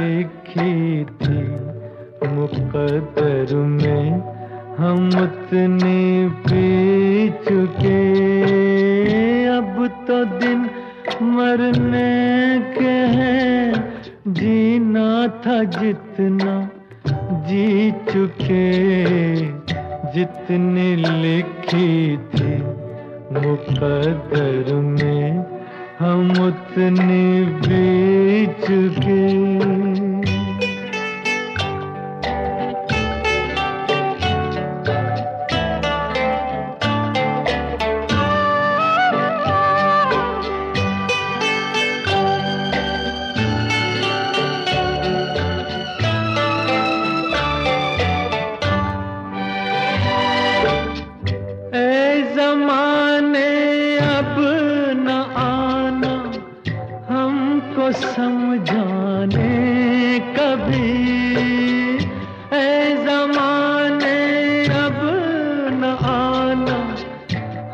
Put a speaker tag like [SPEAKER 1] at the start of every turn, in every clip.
[SPEAKER 1] लिखी थी मुकदर में हम उतने पी चुके। अब तो दिन मरने के हैं। जीना था जितना जी चुके। जितने लिखी थी मुकदर में हम उतने बेच के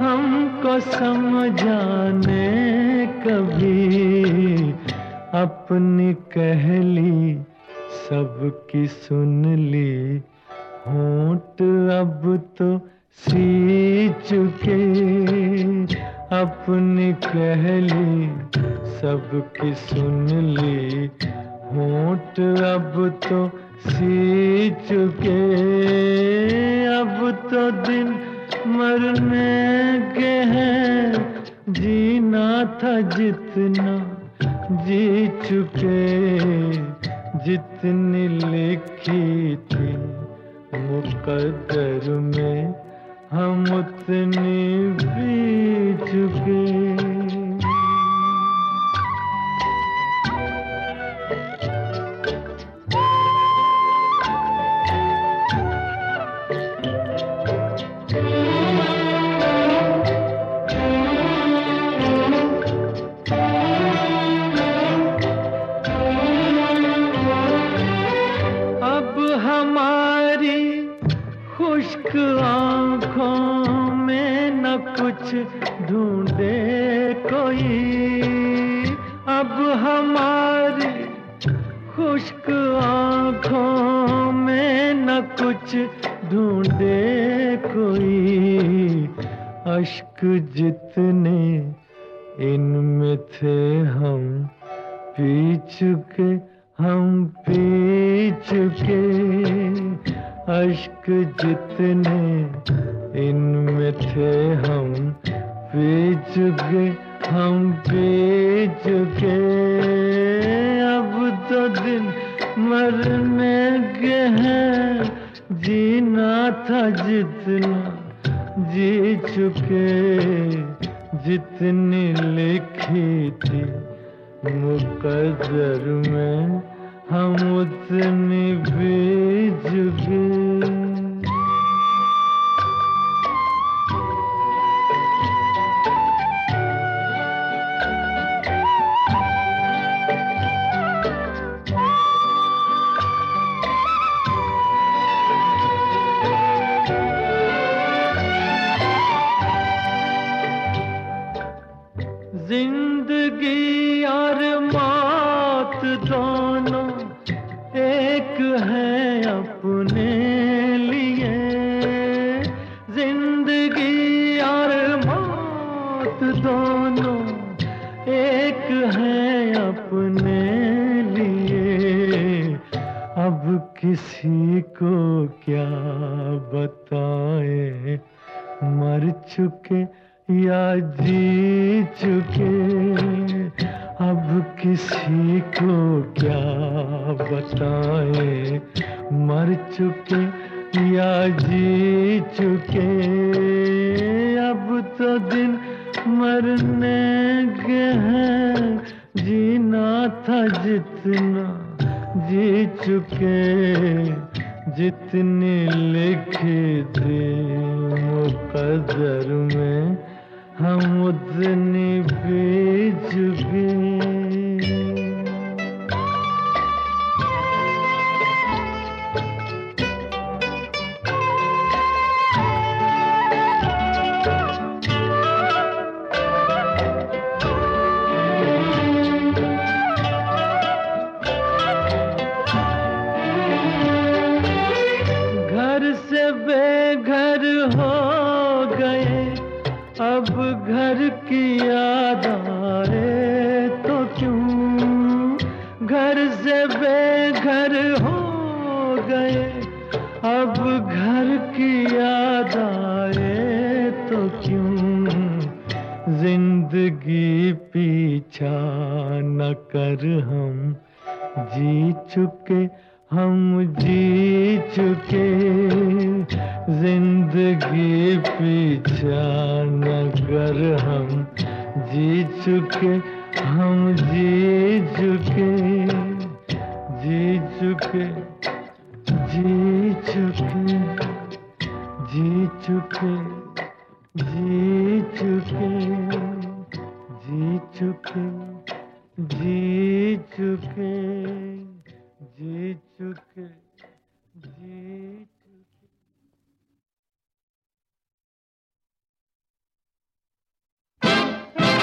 [SPEAKER 1] चुके समझाने कभी। अपनी कहली सबकी सुन ली। होंठ अब तो सी चुके अपनी कहली सबकी सुन ली। होंठ अब तो सी चुके अब तो दिन मरने के हैं। जीना था जितना जी चुके, जितनी लिखी थी। मुकद्दर में हम उतनी भी चुके। ढूंढे कोई। अब हमारी खुश्क आँखों में न कुछ ढूंढे कोई। अश्क जितने इनमें थे हम पी चुके हम पी चुके अश्क जितने इनमें थे हम चुके हम चुके अब तो दिन मरने के हैं। जीना था जितना जी चुके, जितनी लिखी थी। मुकदर में हम उतनी बीज अपने लिए ज़िंदगी और मौत दोनों एक है अपने लिए। अब किसी को क्या बताए? मर चुके या जी चुके? अब किसी को क्या बताए? मर चुके या जी चुके, अब तो दिन मरने के हैं। जीना था जितना जी चुके, जितने लिखी थी मुकदर में, हम उतने बीज गए ज़िंदगी पीछा न कर हम। जी चुके, हम जी चुके। ज़िंदगी पीछा न कर हम। जी चुके, हम जी चुके। जी चुके जी चुके। जी चुके जी चुके। जी चुके जी चुके जी चुके।